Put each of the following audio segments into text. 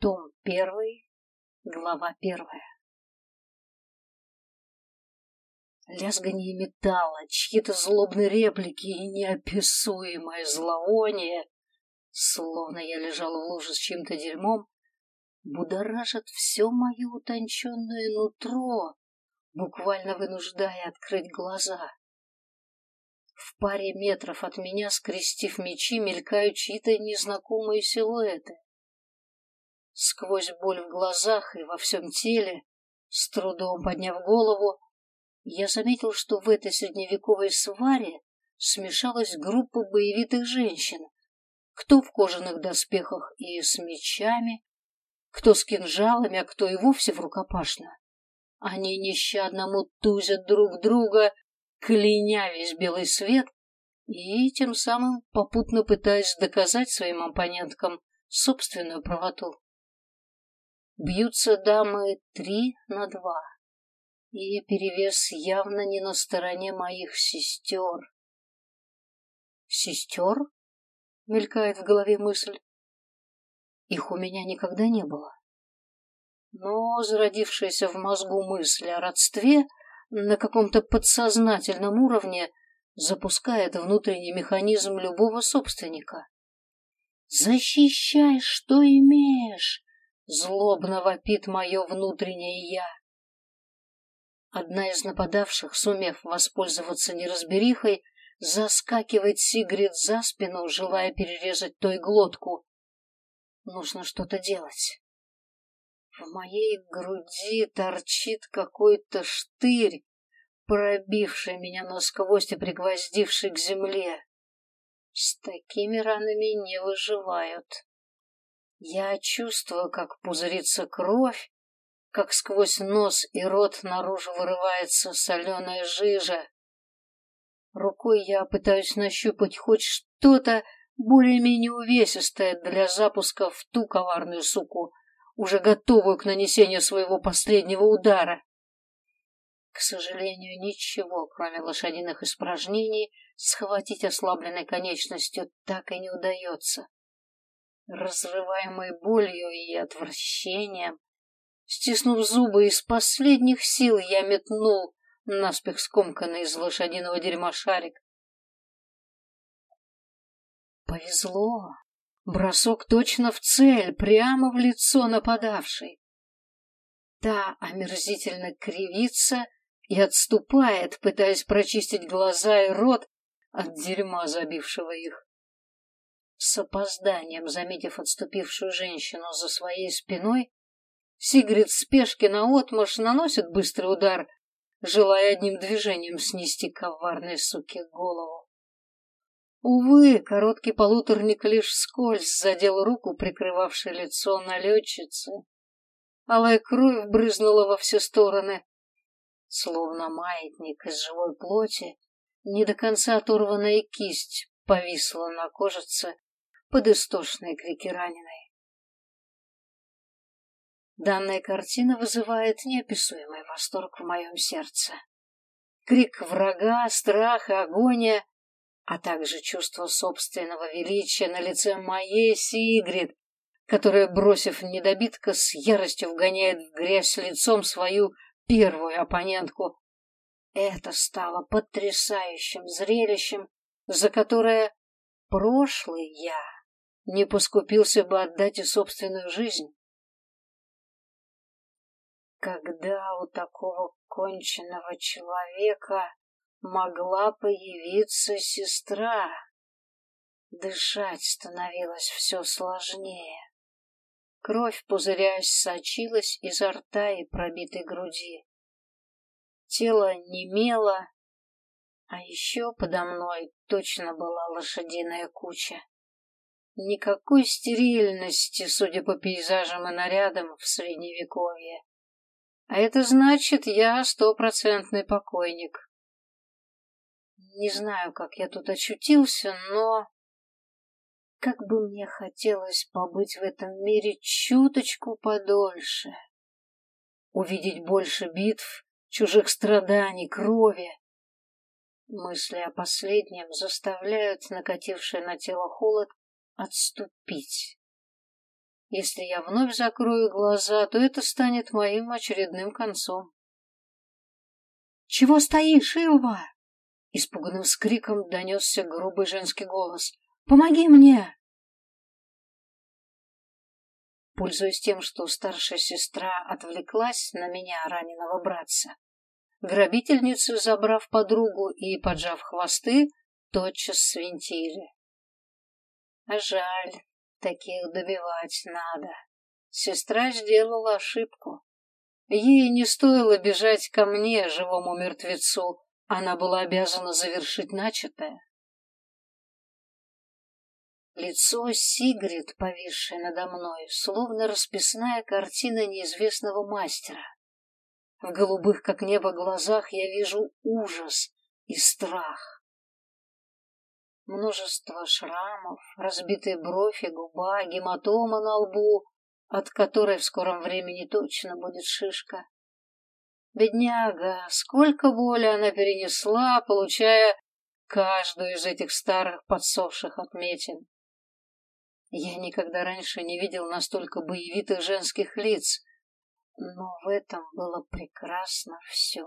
Том первый, глава первая. Лязганье металла, чьи-то злобные реплики и неописуемое зловоние, словно я лежал в луже с чьим-то дерьмом, будоражат все мое утонченное нутро, буквально вынуждая открыть глаза. В паре метров от меня, скрестив мечи, мелькают чьи-то незнакомые силуэты. Сквозь боль в глазах и во всем теле, с трудом подняв голову, я заметил, что в этой средневековой сваре смешалась группа боевитых женщин, кто в кожаных доспехах и с мечами, кто с кинжалами, а кто и вовсе в рукопашно. Они нещадно мутузят друг друга, кляня весь белый свет, и тем самым попутно пытаясь доказать своим оппоненткам собственную правоту. Бьются дамы три на два, и перевес явно не на стороне моих сестер. «Сестер?» — мелькает в голове мысль. «Их у меня никогда не было». Но зародившаяся в мозгу мысль о родстве на каком-то подсознательном уровне запускает внутренний механизм любого собственника. «Защищай, что имеешь!» — злобно вопит мое внутреннее «я». Одна из нападавших, сумев воспользоваться неразберихой, заскакивает Сигрид за спину, желая перерезать той глотку. Нужно что-то делать. В моей груди торчит какой-то штырь, пробивший меня насквозь и пригвоздивший к земле. С такими ранами не выживают. Я чувствую, как пузырится кровь, как сквозь нос и рот наружу вырывается соленая жижа. Рукой я пытаюсь нащупать хоть что-то более-менее увесистое для запуска в ту коварную суку, уже готовую к нанесению своего последнего удара. К сожалению, ничего, кроме лошадиных испражнений, схватить ослабленной конечностью так и не удается. Разрываемой болью и отвращением, стиснув зубы, из последних сил я метнул наспех скомканный из лошадиного дерьма шарик. Повезло. Бросок точно в цель, прямо в лицо нападавшей. Та омерзительно кривится и отступает, пытаясь прочистить глаза и рот от дерьма, забившего их. С опозданием, заметив отступившую женщину за своей спиной, Сигрид в спешке наотмашь наносит быстрый удар, желая одним движением снести коварной суке голову. Увы, короткий полуторник лишь вскользь задел руку, прикрывавшей лицо налетчицы. Алая кровь брызнула во все стороны. Словно маятник из живой плоти, не до конца оторванная кисть повисла на кожице под истошные крики раненой. Данная картина вызывает неописуемый восторг в моем сердце. Крик врага, страх и агония а также чувство собственного величия на лице моей Сигрид, которая, бросив недобитка, с яростью вгоняет в грязь лицом свою первую оппонентку. Это стало потрясающим зрелищем, за которое прошлый я не поскупился бы отдать и собственную жизнь. Когда у такого конченного человека могла появиться сестра. Дышать становилось все сложнее. Кровь, пузырясь, сочилась изо рта и пробитой груди. Тело немело, а еще подо мной точно была лошадиная куча. Никакой стерильности, судя по пейзажам и нарядам в Средневековье. А это значит, я стопроцентный покойник. Не знаю, как я тут очутился, но... Как бы мне хотелось побыть в этом мире чуточку подольше. Увидеть больше битв, чужих страданий, крови. Мысли о последнем заставляют накативший на тело холод отступить. Если я вновь закрою глаза, то это станет моим очередным концом. «Чего стоишь, Илва?» Испуганным скриком донесся грубый женский голос. «Помоги мне!» Пользуясь тем, что старшая сестра отвлеклась на меня, раненого братца, грабительницы, забрав подругу и поджав хвосты, тотчас свинтили. А жаль, таких добивать надо. Сестра сделала ошибку. Ей не стоило бежать ко мне, живому мертвецу. Она была обязана завершить начатое. Лицо Сигрид, повисшее надо мной, словно расписная картина неизвестного мастера. В голубых, как небо, глазах я вижу ужас и страх. Множество шрамов, разбитые бровь и губа, гематома на лбу, от которой в скором времени точно будет шишка. Бедняга, сколько боли она перенесла, получая каждую из этих старых подсохших отметин. Я никогда раньше не видел настолько боевитых женских лиц, но в этом было прекрасно все.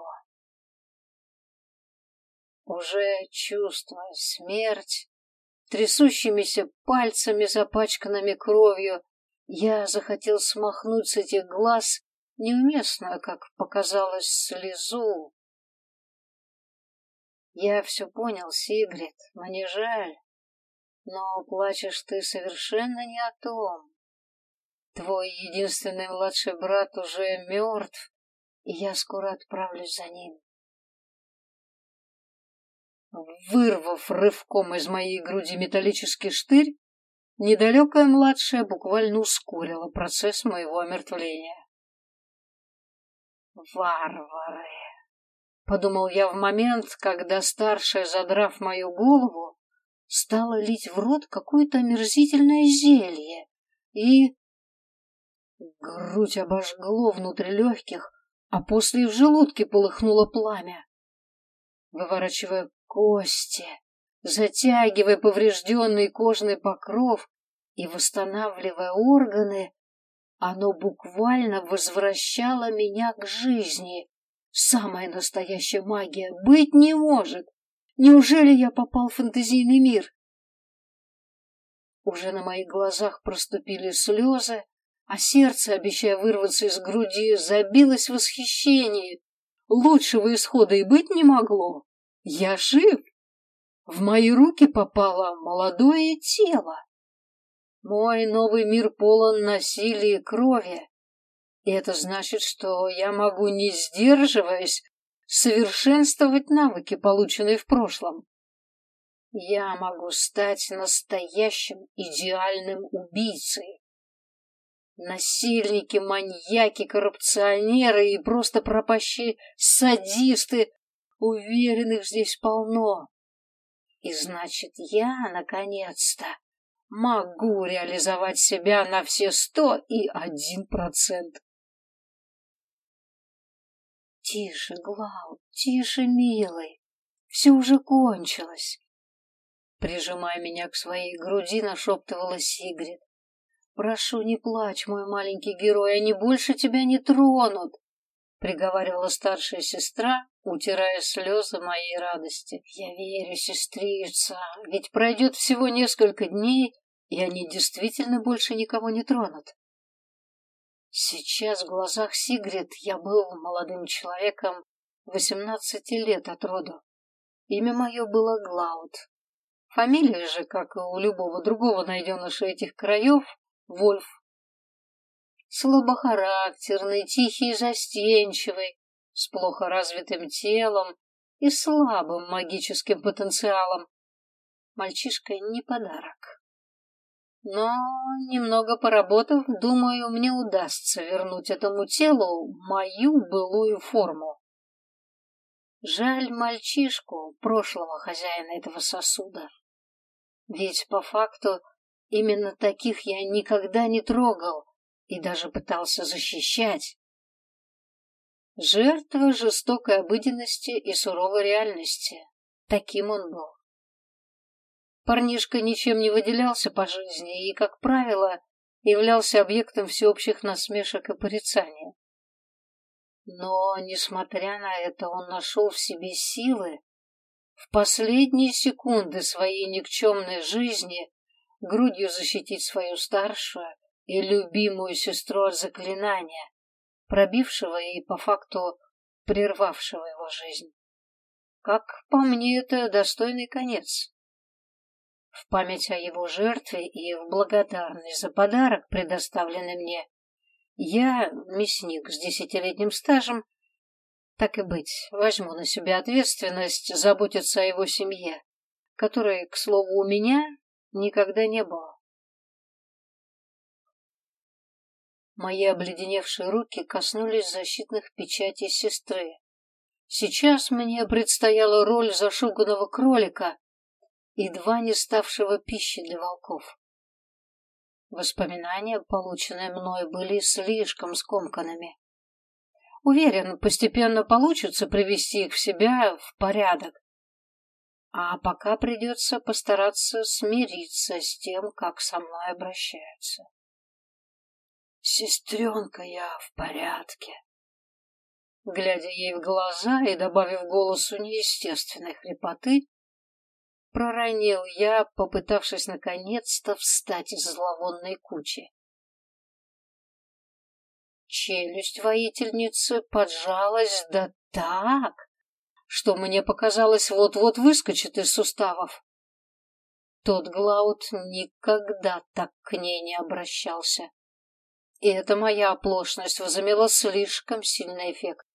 Уже чувствуя смерть, трясущимися пальцами, запачканными кровью, я захотел смахнуть с этих глаз неуместную, как показалось, слезу. Я все понял, Сигрид, мне жаль, но плачешь ты совершенно не о том. Твой единственный младший брат уже мертв, и я скоро отправлюсь за ним. Вырвав рывком из моей груди металлический штырь, недалекая младшая буквально ускорила процесс моего омертвления. «Варвары!» — подумал я в момент, когда старшая, задрав мою голову, стала лить в рот какое-то омерзительное зелье и... Грудь обожгло внутри легких, а после в желудке полыхнуло пламя. Выворачивая кости, затягивая поврежденный кожный покров и восстанавливая органы, оно буквально возвращало меня к жизни. Самая настоящая магия быть не может. Неужели я попал в фэнтезийный мир? Уже на моих глазах проступили слезы, а сердце, обещая вырваться из груди, забилось в восхищении. Лучшего исхода и быть не могло. Я жив. В мои руки попало молодое тело. Мой новый мир полон насилия и крови. И это значит, что я могу, не сдерживаясь, совершенствовать навыки, полученные в прошлом. Я могу стать настоящим идеальным убийцей. Насильники, маньяки, коррупционеры и просто пропащие садисты, уверенных здесь полно. И значит, я, наконец-то, могу реализовать себя на все сто и один процент. Тише, Глау, тише, милый, все уже кончилось. Прижимая меня к своей груди, нашептывала Сигрид. «Прошу, не плачь, мой маленький герой, они больше тебя не тронут!» приговаривала старшая сестра, утирая слезы моей радости. «Я верю, сестрица, ведь пройдет всего несколько дней, и они действительно больше никого не тронут. Сейчас в глазах Сигрид я был молодым человеком восемнадцати лет от роду. Имя мое было Глауд. Фамилия же, как и у любого другого найденыша этих краев, Вольф. Слабохарактерный, тихий и застенчивый, с плохо развитым телом и слабым магическим потенциалом. Мальчишка не подарок. Но, немного поработав, думаю, мне удастся вернуть этому телу мою былую форму. Жаль мальчишку, прошлого хозяина этого сосуда. Ведь по факту именно таких я никогда не трогал и даже пытался защищать. Жертва жестокой обыденности и суровой реальности. Таким он был. Парнишка ничем не выделялся по жизни и, как правило, являлся объектом всеобщих насмешек и порицания. Но, несмотря на это, он нашел в себе силы в последние секунды своей никчемной жизни грудью защитить свою старшую и любимую сестру от заклинания, пробившего и по факту прервавшего его жизнь. Как по мне, это достойный конец. В память о его жертве и в благодарность за подарок, предоставленный мне, я, мясник с десятилетним стажем, так и быть, возьму на себя ответственность заботиться о его семье, которой, к слову, у меня никогда не было. Мои обледеневшие руки коснулись защитных печатей сестры. Сейчас мне предстояла роль зашуганного кролика, едва не ставшего пищей для волков. Воспоминания, полученные мной, были слишком скомканными. Уверен, постепенно получится привести их в себя в порядок. А пока придется постараться смириться с тем, как со мной обращаются. Сестренка, я в порядке. Глядя ей в глаза и добавив голосу неестественной хрипоты, проронил я, попытавшись наконец-то встать из зловонной кучи. Челюсть воительницы поджалась да так, что мне показалось вот-вот выскочит из суставов. Тот Глауд никогда так к ней не обращался. И эта моя оплошность возымела слишком сильный эффект.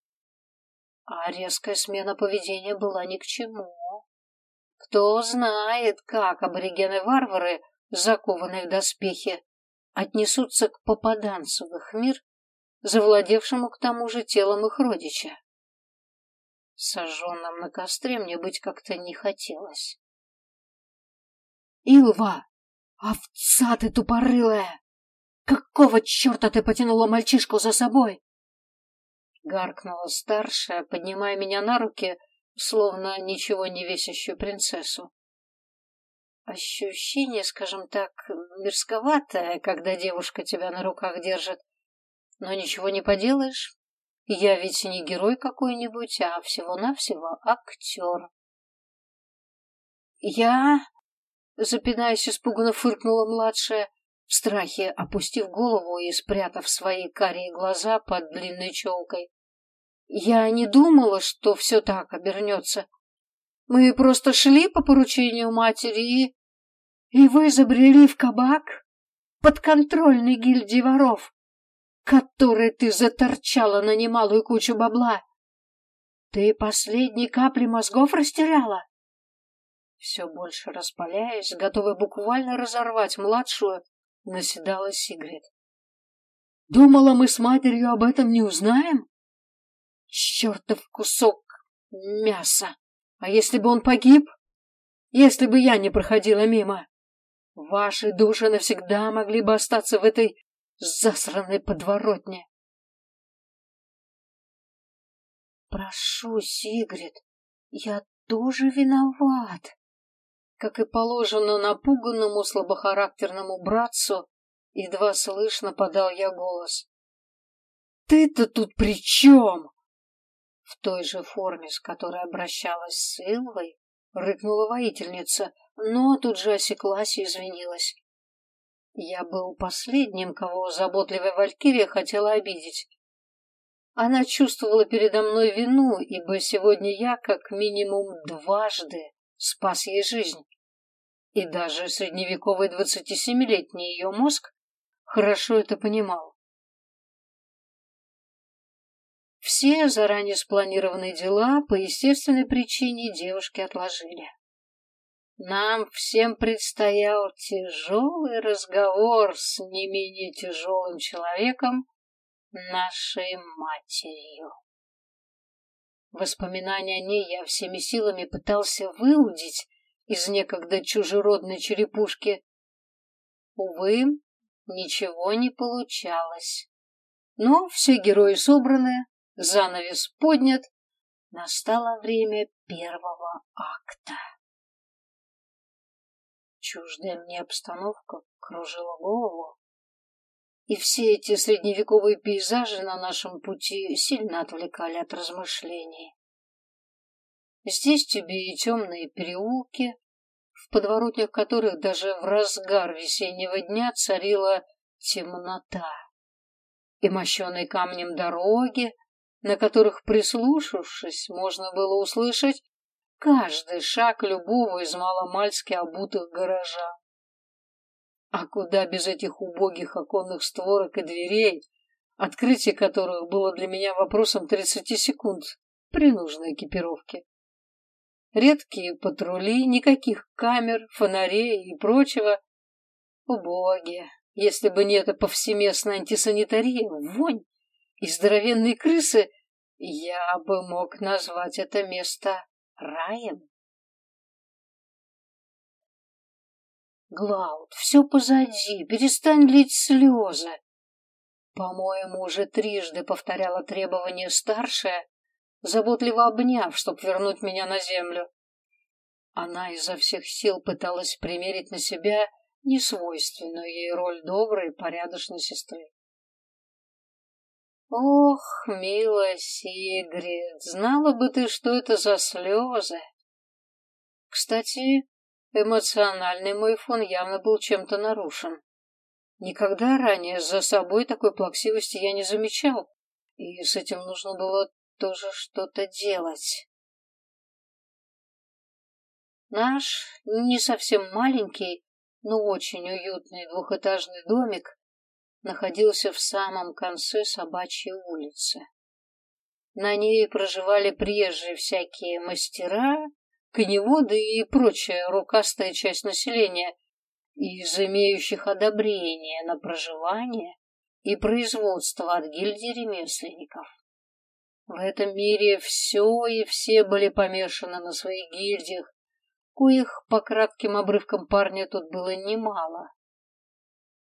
А резкая смена поведения была ни к чему. Кто знает, как аборигены-варвары, закованные в доспехи, отнесутся к попаданцу в их мир, завладевшему к тому же телом их родича. Сожженным на костре мне быть как-то не хотелось. «Илва! Овца ты тупорылая! Какого черта ты потянула мальчишку за собой?» Гаркнула старшая, поднимая меня на руки, словно ничего не весящую принцессу. Ощущение, скажем так, мерзковатое, когда девушка тебя на руках держит. Но ничего не поделаешь. Я ведь не герой какой-нибудь, а всего-навсего актер. Я, запинаясь, испуганно фыркнула младшая, в страхе опустив голову и спрятав свои карие глаза под длинной челкой. Я не думала, что все так обернется. Мы просто шли по поручению матери и... И вы забрели в кабак подконтрольной гильдии воров, которой ты заторчала на немалую кучу бабла. Ты последние капли мозгов растеряла? Все больше распаляясь, готовая буквально разорвать младшую, наседала Сигрид. Думала, мы с матерью об этом не узнаем? Чертов кусок мяса! А если бы он погиб? Если бы я не проходила мимо? Ваши души навсегда могли бы остаться в этой засранной подворотне. Прошу, Сигрид, я тоже виноват. Как и положено напуганному слабохарактерному братцу, едва слышно подал я голос. Ты-то тут при чем? В той же форме, с которой обращалась с Илвой, рыкнула воительница, но тут же осеклась и извинилась. Я был последним, кого заботливая Валькирия хотела обидеть. Она чувствовала передо мной вину, ибо сегодня я как минимум дважды спас ей жизнь. И даже средневековый двадцатисемилетний ее мозг хорошо это понимал. Все заранее спланированные дела по естественной причине девушки отложили. Нам всем предстоял тяжелый разговор с не менее тяжелым человеком, нашей матерью. Воспоминания о ней я всеми силами пытался выудить из некогда чужеродной черепушки. Увы, ничего не получалось. Но все герои собраны, Занавес поднят. Настало время первого акта. Чуждая мне обстановка кружила голову. и все эти средневековые пейзажи на нашем пути сильно отвлекали от размышлений. Здесь тебе и темные переулки, в подворотнях которых даже в разгар весеннего дня царила темнота, и мощеные камнем дороги, на которых, прислушавшись, можно было услышать каждый шаг любого из маломальски обутых горожан. А куда без этих убогих оконных створок и дверей, открытие которых было для меня вопросом 30 секунд при нужной экипировке. Редкие патрули, никаких камер, фонарей и прочего. Убоги, если бы не эта повсеместная антисанитария, вонь и здоровенные крысы, я бы мог назвать это место раем. Глауд, все позади, перестань лить слезы. По-моему, уже трижды повторяла требование старшая, заботливо обняв, чтоб вернуть меня на землю. Она изо всех сил пыталась примерить на себя несвойственную ей роль доброй и порядочной сестры. Ох, милая Сигрид, знала бы ты, что это за слезы. Кстати, Эмоциональный мой фон явно был чем-то нарушен. Никогда ранее за собой такой плаксивости я не замечал, и с этим нужно было тоже что-то делать. Наш не совсем маленький, но очень уютный двухэтажный домик находился в самом конце собачьей улицы. На ней проживали приезжие всякие мастера коневоды и прочая рукастая часть населения, из имеющих одобрение на проживание и производство от гильдии ремесленников. В этом мире все и все были помешаны на своих гильдиях, коих по кратким обрывкам парня тут было немало.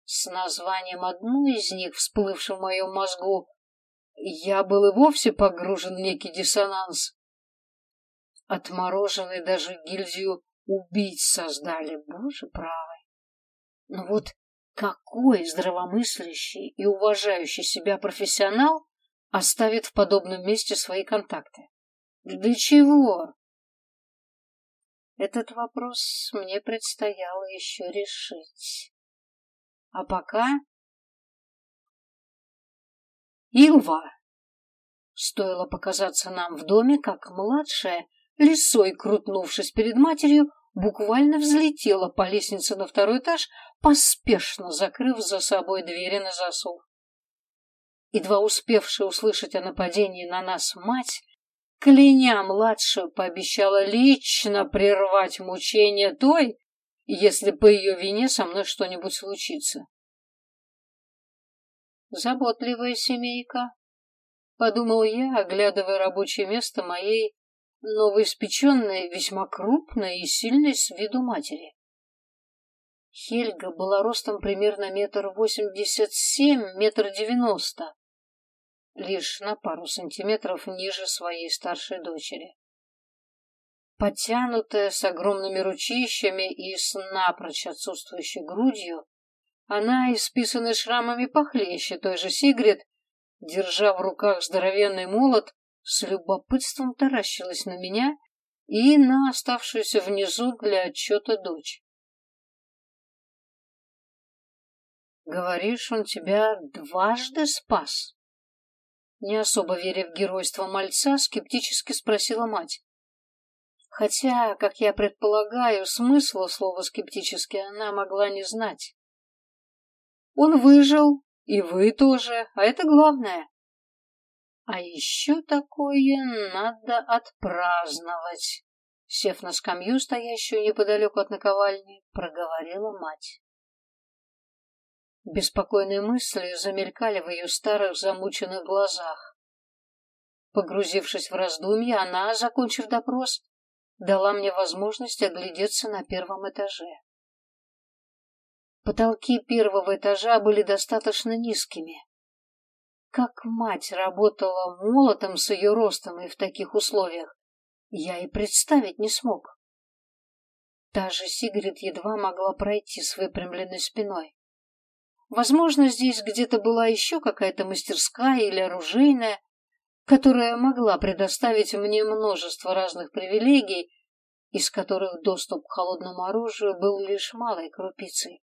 С названием одной из них, всплывшим в моем мозгу, я был и вовсе погружен в некий диссонанс. Отмороженные даже гильдию убить создали, боже правый. Но вот какой здравомыслящий и уважающий себя профессионал оставит в подобном месте свои контакты? Для чего? Этот вопрос мне предстояло еще решить. А пока... Илва! Стоило показаться нам в доме, как младшая лисой крутнувшись перед матерью, буквально взлетела по лестнице на второй этаж, поспешно закрыв за собой двери на засов. Едва успевшая услышать о нападении на нас мать, кляня младшую, пообещала лично прервать мучения той, если по ее вине со мной что-нибудь случится. Заботливая семейка, подумал я, оглядывая рабочее место моей новоиспеченной, весьма крупной и сильной с виду матери. Хельга была ростом примерно метр восемьдесят семь, метр девяносто, лишь на пару сантиметров ниже своей старшей дочери. Подтянутая, с огромными ручищами и с напрочь отсутствующей грудью, она, исписанная шрамами похлеще той же Сигрид, держа в руках здоровенный молот, с любопытством таращилась на меня и на оставшуюся внизу для отчета дочь. «Говоришь, он тебя дважды спас?» Не особо веря в геройство мальца, скептически спросила мать. Хотя, как я предполагаю, смысла слова «скептически» она могла не знать. Он выжил, и вы тоже, а это главное. А еще такое надо отпраздновать. Сев на скамью, стоящую неподалеку от наковальни, проговорила мать. Беспокойные мысли замелькали в ее старых замученных глазах. Погрузившись в раздумья, она, закончив допрос, дала мне возможность оглядеться на первом этаже. Потолки первого этажа были достаточно низкими, как мать работала молотом с ее ростом и в таких условиях, я и представить не смог. Та же Сигрид едва могла пройти с выпрямленной спиной. Возможно, здесь где-то была еще какая-то мастерская или оружейная, которая могла предоставить мне множество разных привилегий, из которых доступ к холодному оружию был лишь малой крупицей.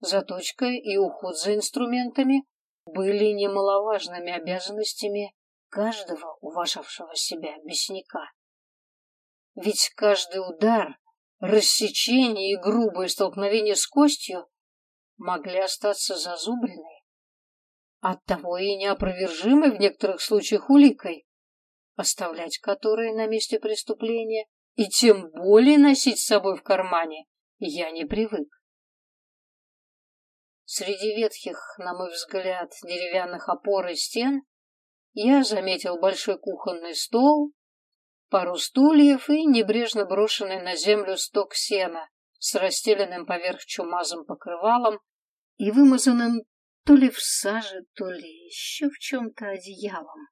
Заточка и уход за инструментами были немаловажными обязанностями каждого уважавшего себя мясника. Ведь каждый удар, рассечение и грубое столкновение с костью могли остаться зазубренной, оттого и неопровержимой в некоторых случаях уликой, оставлять которые на месте преступления и тем более носить с собой в кармане я не привык. Среди ветхих, на мой взгляд, деревянных опор и стен я заметил большой кухонный стол, пару стульев и небрежно брошенный на землю сток сена с расстеленным поверх чумазым покрывалом и вымазанным то ли в саже, то ли еще в чем-то одеялом.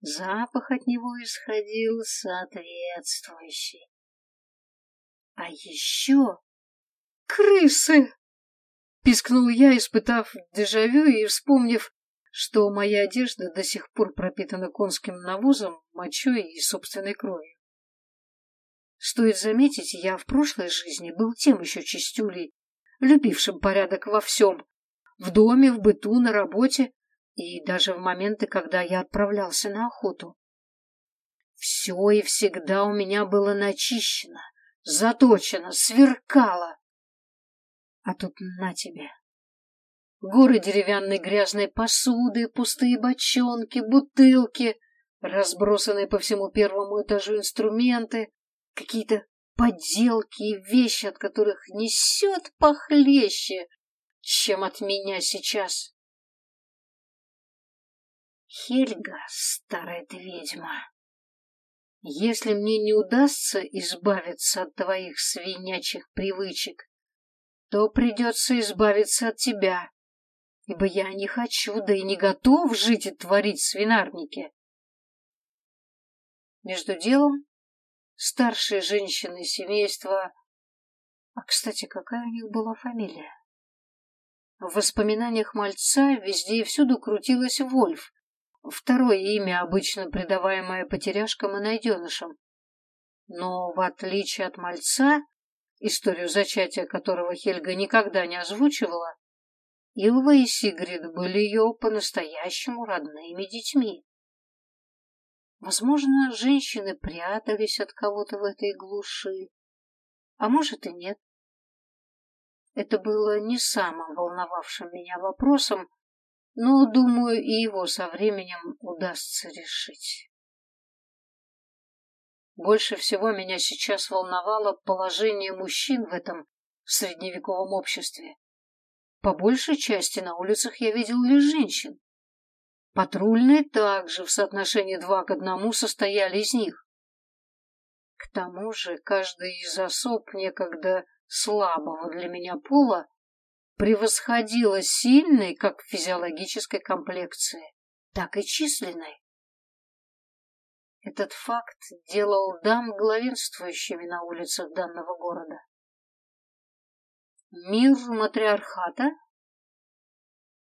Запах от него исходил соответствующий. А еще крысы! Пискнул я, испытав дежавю и вспомнив, что моя одежда до сих пор пропитана конским навозом, мочой и собственной кровью. Стоит заметить, я в прошлой жизни был тем еще чистюлей, любившим порядок во всем, в доме, в быту, на работе и даже в моменты, когда я отправлялся на охоту. Все и всегда у меня было начищено, заточено, сверкало. А тут на тебе. Горы деревянной грязной посуды, пустые бочонки, бутылки, разбросанные по всему первому этажу инструменты, какие-то подделки и вещи, от которых несет похлеще, чем от меня сейчас. Хельга, старая ты ведьма, если мне не удастся избавиться от твоих свинячьих привычек, то придется избавиться от тебя ибо я не хочу, да и не готов жить и творить в свинарнике. Между делом старшие женщины семейства... А, кстати, какая у них была фамилия? В воспоминаниях мальца везде и всюду крутилась Вольф, второе имя, обычно придаваемое потеряшкам и найденышам. Но, в отличие от мальца, историю зачатия которого Хельга никогда не озвучивала, Илва и Сигрид были ее по-настоящему родными детьми. Возможно, женщины прятались от кого-то в этой глуши, а может и нет. Это было не самым волновавшим меня вопросом, но, думаю, и его со временем удастся решить. Больше всего меня сейчас волновало положение мужчин в этом средневековом обществе. По большей части на улицах я видел лишь женщин. Патрульные также в соотношении два к одному состояли из них. К тому же каждый из особ некогда слабого для меня пола превосходила сильной как физиологической комплекции, так и численной. Этот факт делал дам главенствующими на улицах данного города. Мир матриархата?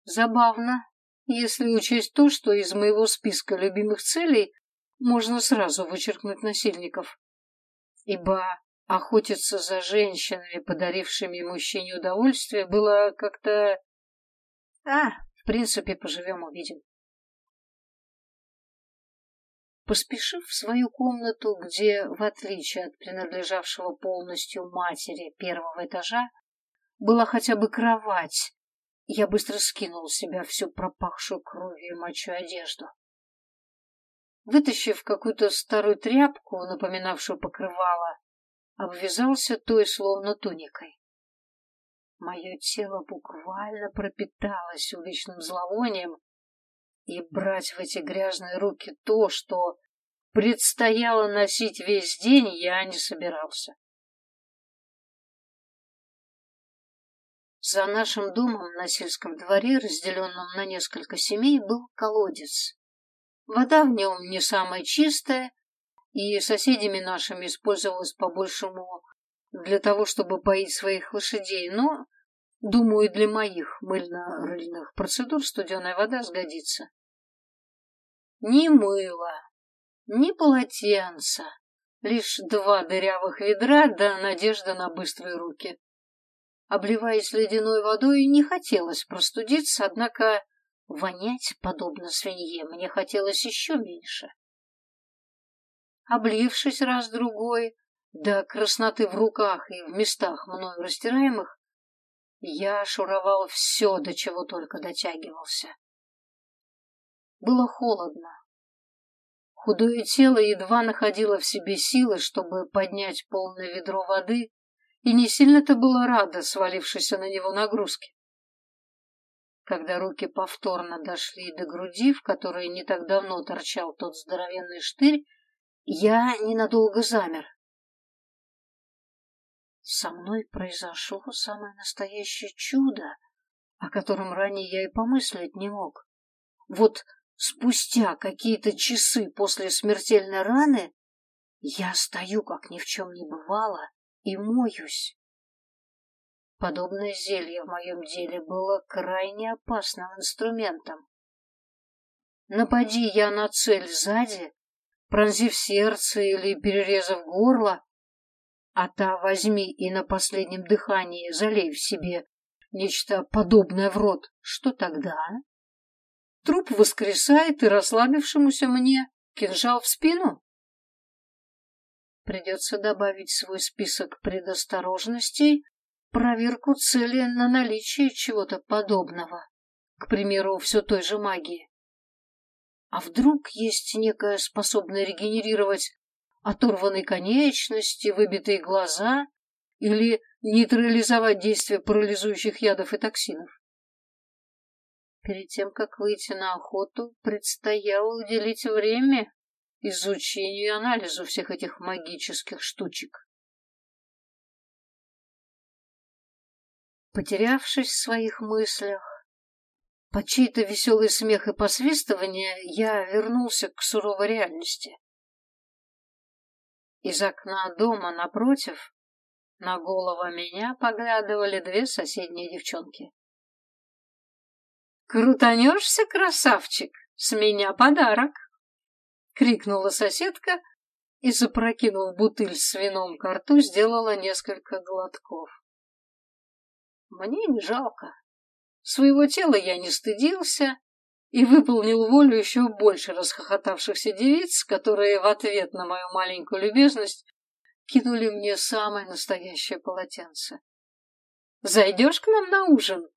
Забавно, если учесть то, что из моего списка любимых целей можно сразу вычеркнуть насильников. Ибо охотиться за женщинами, подарившими мужчине удовольствие, было как-то... А, в принципе, поживем-увидим. Поспешив в свою комнату, где, в отличие от принадлежавшего полностью матери первого этажа, была хотя бы кровать, я быстро скинул с себя всю пропахшую кровью и мочой одежду. Вытащив какую-то старую тряпку, напоминавшую покрывало, обвязался той словно туникой. Мое тело буквально пропиталось уличным зловонием, и брать в эти грязные руки то, что предстояло носить весь день, я не собирался. За нашим домом на сельском дворе, разделенном на несколько семей, был колодец. Вода в нем не самая чистая, и соседями нашими использовалась по-большему для того, чтобы поить своих лошадей, но Думаю, для моих мыльно-рыльных процедур студеная вода сгодится. Ни мыла, ни полотенца, лишь два дырявых ведра да надежда на быстрые руки. Обливаясь ледяной водой, не хотелось простудиться, однако вонять, подобно свинье, мне хотелось еще меньше. Облившись раз-другой, до красноты в руках и в местах мною растираемых, я шуровал все, до чего только дотягивался. Было холодно. Худое тело едва находило в себе силы, чтобы поднять полное ведро воды и не сильно-то было рада свалившейся на него нагрузке. Когда руки повторно дошли до груди, в которой не так давно торчал тот здоровенный штырь, я ненадолго замер. Со мной произошло самое настоящее чудо, о котором ранее я и помыслить не мог. Вот спустя какие-то часы после смертельной раны я стою, как ни в чем не бывало, и моюсь. Подобное зелье в моем деле было крайне опасным инструментом. Напади я на цель сзади, пронзив сердце или перерезав горло, а та возьми и на последнем дыхании залей в себе нечто подобное в рот, что тогда? Труп воскресает и расслабившемуся мне кинжал в спину? Придется добавить в свой список предосторожностей проверку цели на наличие чего-то подобного. К примеру, все той же магии. А вдруг есть некая способная регенерировать оторванные конечности, выбитые глаза или нейтрализовать действие парализующих ядов и токсинов? Перед тем, как выйти на охоту, предстояло уделить время изучению и анализу всех этих магических штучек. Потерявшись в своих мыслях, под чей-то веселый смех и посвистывание, я вернулся к суровой реальности. Из окна дома напротив на голову меня поглядывали две соседние девчонки. «Крутанешься, красавчик? С меня подарок!» Крикнула соседка и, запрокинув бутыль с вином к рту, сделала несколько глотков. Мне не жалко. Своего тела я не стыдился и выполнил волю еще больше расхохотавшихся девиц, которые в ответ на мою маленькую любезность кинули мне самое настоящее полотенце. «Зайдешь к нам на ужин?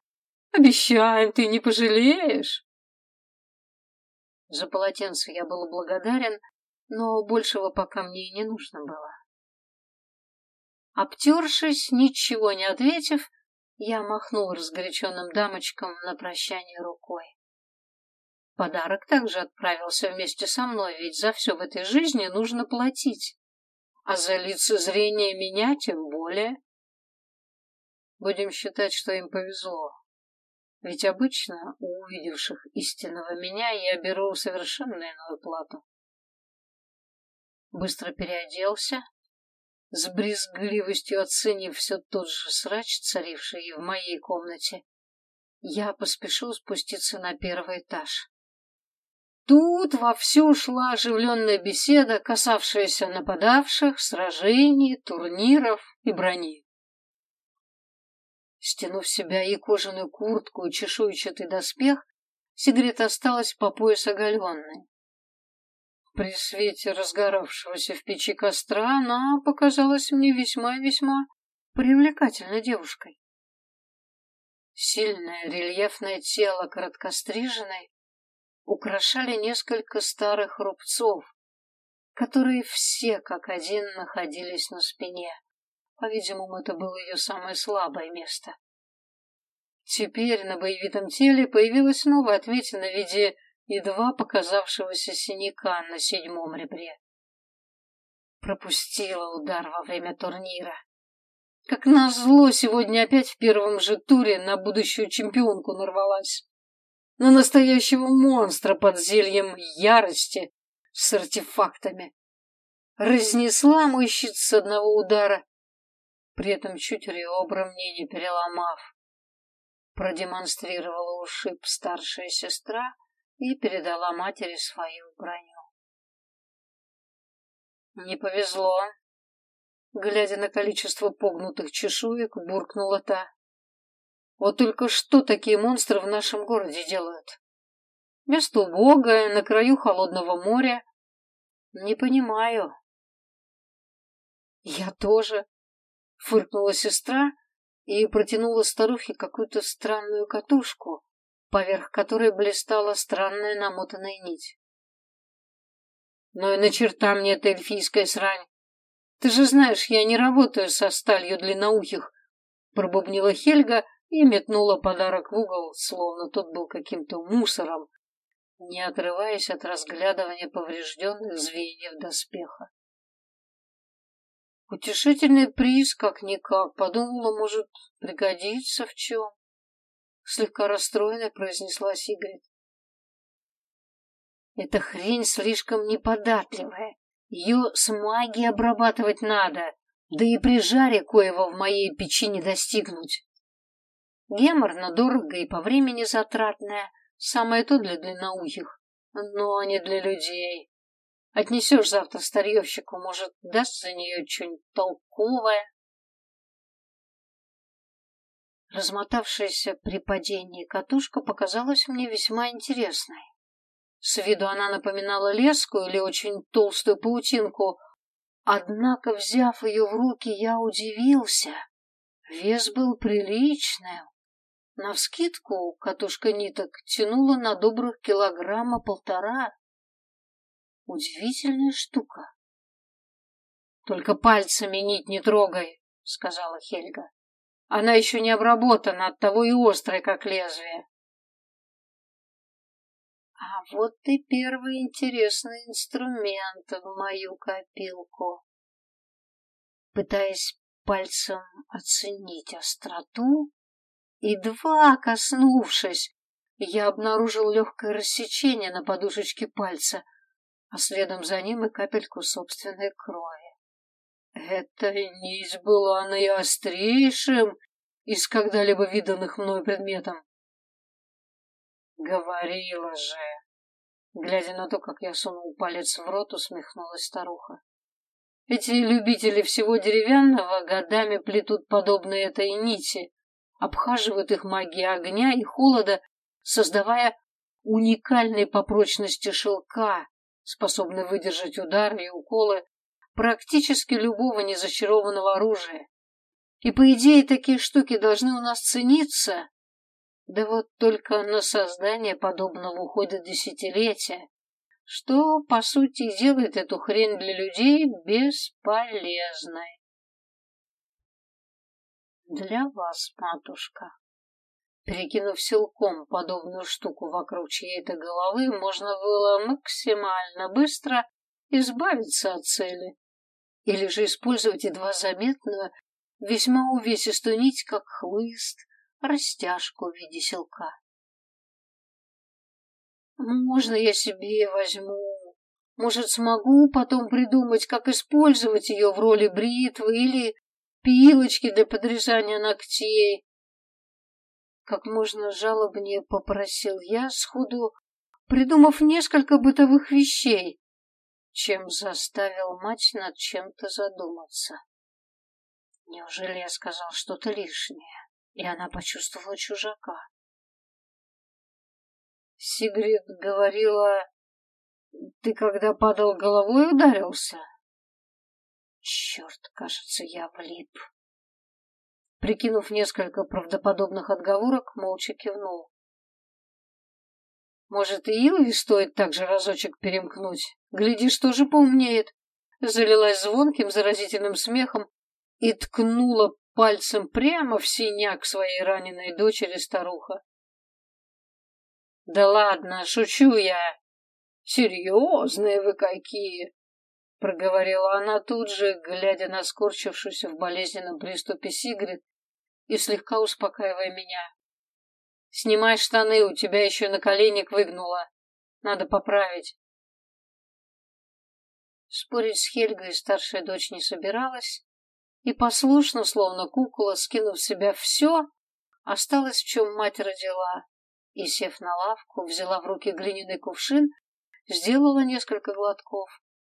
Обещаем, ты не пожалеешь!» За полотенце я был благодарен, но большего пока мне и не нужно было. Обтершись, ничего не ответив, я махнул разгоряченным дамочкам на прощание рукой. Подарок также отправился вместе со мной, ведь за все в этой жизни нужно платить, а за лицезрение меня тем более. Будем считать, что им повезло. Ведь обычно у увидевших истинного меня я беру совершенно иную плату. Быстро переоделся, с брезгливостью оценив все тот же срач, царивший в моей комнате. Я поспешил спуститься на первый этаж. Тут вовсю шла оживленная беседа, касавшаяся нападавших, сражений, турниров и брони. Стянув себя и кожаную куртку, и чешуйчатый доспех, Сигарета осталась по пояс оголенной. При свете разгоравшегося в печи костра она показалась мне весьма-весьма привлекательной девушкой. Сильное рельефное тело короткостриженной украшали несколько старых рубцов, которые все как один находились на спине. По-видимому, это было ее самое слабое место. Теперь на боевитом теле появилась новая отметина в виде едва показавшегося синяка на седьмом ребре. Пропустила удар во время турнира. Как назло, сегодня опять в первом же туре на будущую чемпионку нарвалась. На настоящего монстра под зельем ярости с артефактами. Разнесла мой щит с одного удара, при этом чуть ребра мне не переломав. продемонстрировала ушиб старшая сестра и передала матери свою броню. Не повезло. Глядя на количество погнутых чешуек, буркнула та. Вот только что такие монстры в нашем городе делают? Место убогое, на краю холодного моря. Не понимаю. Я тоже. Фыркнула сестра и протянула старухе какую-то странную катушку, поверх которой блистала странная намотанная нить. Ну и на черта мне эта эльфийская срань. Ты же знаешь, я не работаю со сталью длинноухих, пробубнила Хельга и метнула подарок в угол, словно тот был каким-то мусором, не отрываясь от разглядывания поврежденных звеньев доспеха. Утешительный приз, как-никак, подумала, может, пригодится в чем. Слегка расстроенная произнесла Сигрид. Эта хрень слишком неподатливая. Ее с магией обрабатывать надо, да и при жаре коего в моей печи не достигнуть. Геморно, дорого и по времени затратное, самое то для длинноухих, но не для людей. Отнесешь завтра старьевщику, может, даст за нее что-нибудь толковое. Размотавшаяся при падении катушка показалась мне весьма интересной. С виду она напоминала леску или очень толстую паутинку, однако, взяв ее в руки, я удивился. Вес был приличным, Навскидку катушка ниток тянула на добрых килограмма полтора. Удивительная штука. Только пальцами нить не трогай, сказала Хельга. Она еще не обработана, оттого и острая, как лезвие. А вот и первый интересный инструмент в мою копилку. Пытаясь пальцем оценить остроту, Едва коснувшись, я обнаружил легкое рассечение на подушечке пальца, а следом за ним и капельку собственной крови. Эта нить была наиострейшим из когда-либо виданных мной предметом. Говорила же. Глядя на то, как я сунул палец в рот, усмехнулась старуха. Эти любители всего деревянного годами плетут подобные этой нити, обхаживают их магия огня и холода, создавая уникальные по прочности шелка, способные выдержать удары и уколы практически любого незачарованного оружия. И, по идее, такие штуки должны у нас цениться. Да вот только на создание подобного уходит десятилетия, что, по сути, делает эту хрень для людей бесполезной. Для вас, матушка. Перекинув силком подобную штуку вокруг чьей-то головы, можно было максимально быстро избавиться от цели. Или же использовать едва заметную, весьма увесистую нить, как хлыст, растяжку в виде селка. Можно я себе возьму? Может, смогу потом придумать, как использовать ее в роли бритвы или пилочки для подрезания ногтей. Как можно жалобнее попросил я, сходу придумав несколько бытовых вещей, чем заставил мать над чем-то задуматься. Неужели я сказал что-то лишнее, и она почувствовала чужака? Сигрид говорила, ты когда падал головой ударился? Черт, кажется, я влип. Прикинув несколько правдоподобных отговорок, молча кивнул. Может, и Илви стоит также разочек перемкнуть? Глядишь, тоже поумнеет. Залилась звонким заразительным смехом и ткнула пальцем прямо в синяк своей раненой дочери старуха. Да ладно, шучу я. Серьезные вы какие проговорила она тут же, глядя на скорчившуюся в болезненном приступе Сигрид и слегка успокаивая меня. «Снимай штаны, у тебя еще на коленник выгнуло. Надо поправить». Спорить с Хельгой старшая дочь не собиралась, и послушно, словно кукола, скинув с себя все, осталась в чем мать родила, и, сев на лавку, взяла в руки глиняный кувшин, сделала несколько глотков,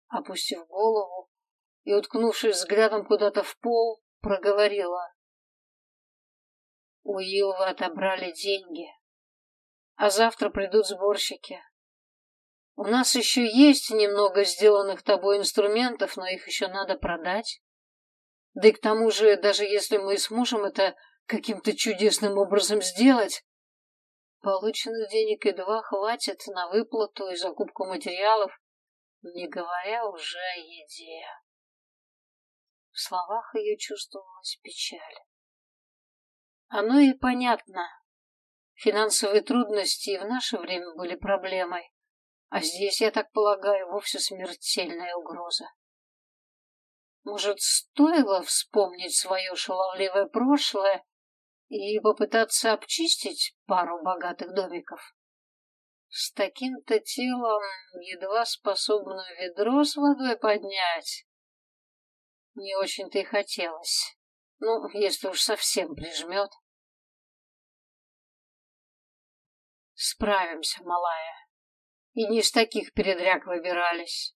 опустив голову и, уткнувшись взглядом куда-то в пол, проговорила. У Илвы отобрали деньги, а завтра придут сборщики. У нас еще есть немного сделанных тобой инструментов, но их еще надо продать. Да и к тому же, даже если мы сможем это каким-то чудесным образом сделать, полученных денег едва хватит на выплату и закупку материалов, не говоря уже о еде. В словах ее чувствовалась печаль. Оно и понятно. Финансовые трудности и в наше время были проблемой, а здесь, я так полагаю, вовсе смертельная угроза. Может, стоило вспомнить свое шаловливое прошлое и попытаться обчистить пару богатых домиков? С таким-то телом едва способно ведро с водой поднять. Не очень-то и хотелось. Ну, если уж совсем прижмет. Справимся, малая. И не из таких передряг выбирались.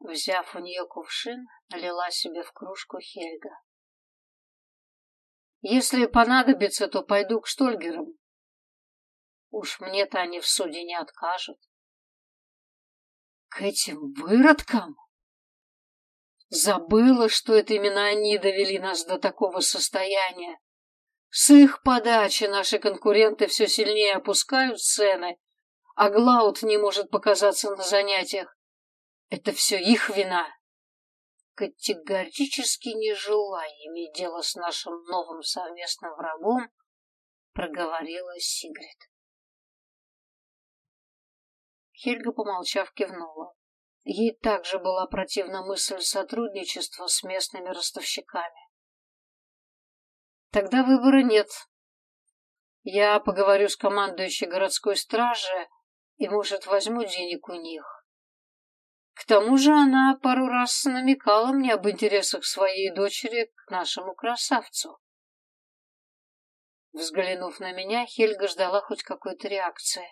Взяв у нее кувшин, налила себе в кружку Хельга. Если понадобится, то пойду к Штольгерам. Уж мне-то они в суде не откажут. К этим выродкам? Забыла, что это именно они довели нас до такого состояния. С их подачи наши конкуренты все сильнее опускают цены, а Глауд не может показаться на занятиях. Это все их вина. Категорически не желая иметь дело с нашим новым совместным врагом, проговорила Сигрид. Хельга, помолчав, кивнула. Ей также была противна мысль сотрудничества с местными ростовщиками. Тогда выбора нет. Я поговорю с командующей городской стражи и, может, возьму денег у них. К тому же она пару раз намекала мне об интересах своей дочери к нашему красавцу. Взглянув на меня, Хельга ждала хоть какой-то реакции.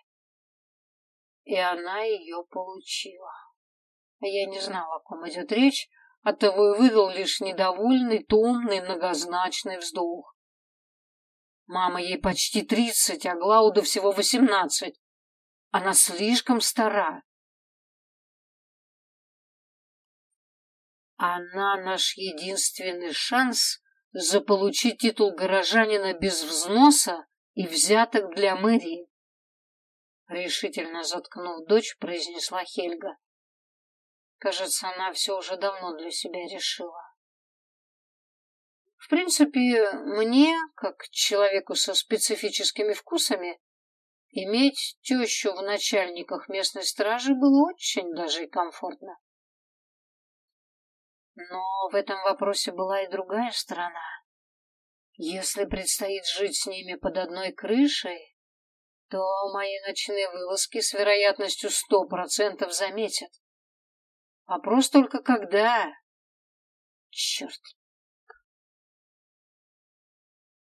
И она ее получила. Я не знала, о ком идет речь, оттого и выдал лишь недовольный, томный, многозначный вздох. Мама ей почти тридцать, а Глауда всего восемнадцать. Она слишком стара. Она наш единственный шанс заполучить титул горожанина без взноса и взяток для мэрии. Решительно заткнув дочь, произнесла Хельга. Кажется, она все уже давно для себя решила. В принципе, мне, как человеку со специфическими вкусами, иметь тещу в начальниках местной стражи было очень даже и комфортно. Но в этом вопросе была и другая сторона. Если предстоит жить с ними под одной крышей, то мои ночные вылазки с вероятностью сто процентов заметят. Вопрос только когда. Черт.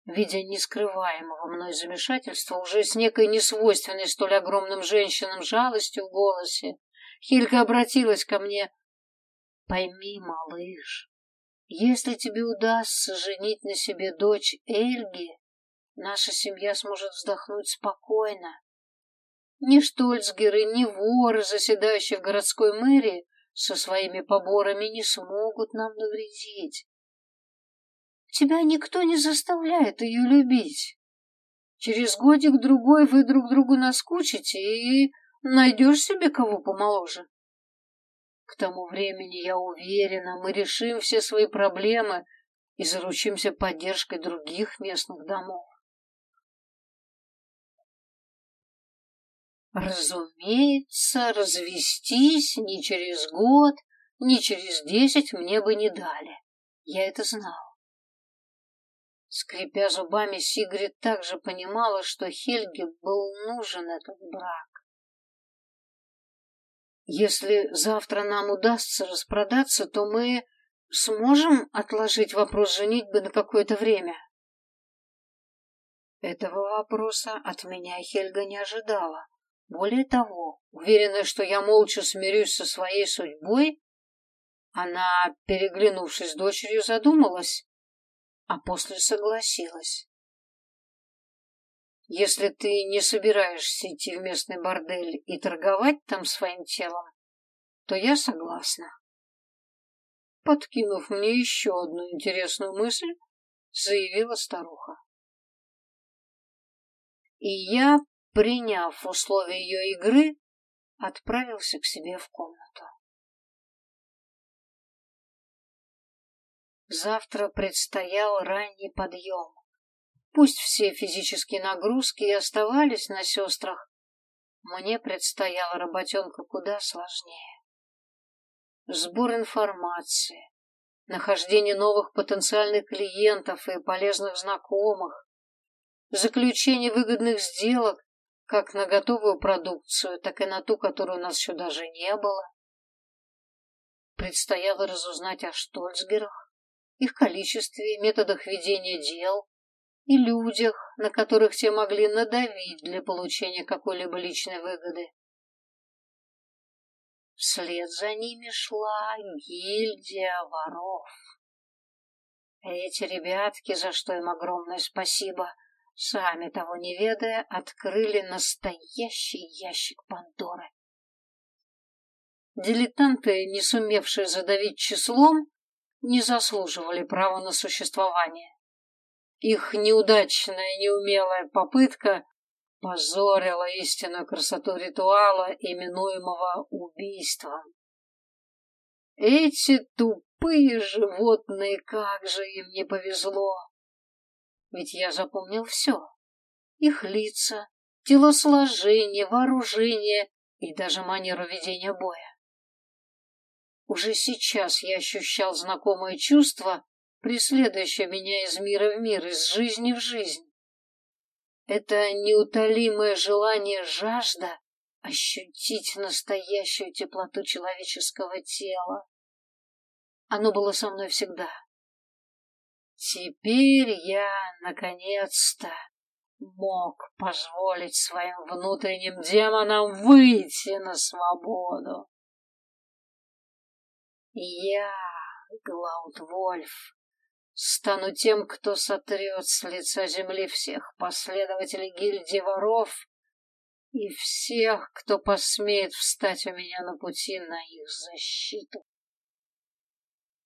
Видя нескрываемого мной замешательства, уже с некой несвойственной столь огромным женщинам жалостью в голосе, Хилька обратилась ко мне. «Пойми, малыш, если тебе удастся женить на себе дочь Эльги, наша семья сможет вздохнуть спокойно. Ни Штольцгеры, ни воры, заседающие в городской мэрии, со своими поборами не смогут нам навредить. Тебя никто не заставляет ее любить. Через годик-другой вы друг другу наскучите и найдешь себе кого помоложе. К тому времени, я уверена, мы решим все свои проблемы и заручимся поддержкой других местных домов. Разумеется, развестись ни через год, ни через десять мне бы не дали. Я это знал. Скрипя зубами, Сигрид также понимала, что Хельге был нужен этот брак. Если завтра нам удастся распродаться, то мы сможем отложить вопрос женитьбы на какое-то время. Этого вопроса от меня Хельга не ожидала. Более того, уверенная, что я молча смирюсь со своей судьбой, она, переглянувшись с дочерью, задумалась, а после согласилась. Если ты не собираешься идти в местный бордель и торговать там своим телом, то я согласна. Подкинув мне еще одну интересную мысль, заявила старуха. И я, приняв условия ее игры, отправился к себе в комнату. Завтра предстоял ранний подъем. Пусть все физические нагрузки и оставались на сестрах, мне предстояла работенка куда сложнее. Сбор информации, нахождение новых потенциальных клиентов и полезных знакомых, заключение выгодных сделок как на готовую продукцию, так и на ту, которую у нас еще даже не было. Предстояло разузнать о Штольцгерах, их количестве, методах ведения дел, и людях, на которых те могли надавить для получения какой-либо личной выгоды. Вслед за ними шла гильдия воров. Эти ребятки, за что им огромное спасибо, сами того не ведая, открыли настоящий ящик Пандоры. Дилетанты, не сумевшие задавить числом, не заслуживали права на существование. Их неудачная, неумелая попытка позорила истинную красоту ритуала, именуемого убийством. Эти тупые животные, как же им не повезло! Ведь я запомнил все. Их лица, телосложение, вооружение и даже манеру ведения боя. Уже сейчас я ощущал знакомое чувство, преследующая меня из мира в мир, из жизни в жизнь. Это неутолимое желание жажда ощутить настоящую теплоту человеческого тела. Оно было со мной всегда. Теперь я, наконец-то, мог позволить своим внутренним демонам выйти на свободу. Я, Глауд Вольф, Стану тем, кто сотрет с лица земли всех последователей гильдии воров и всех, кто посмеет встать у меня на пути на их защиту.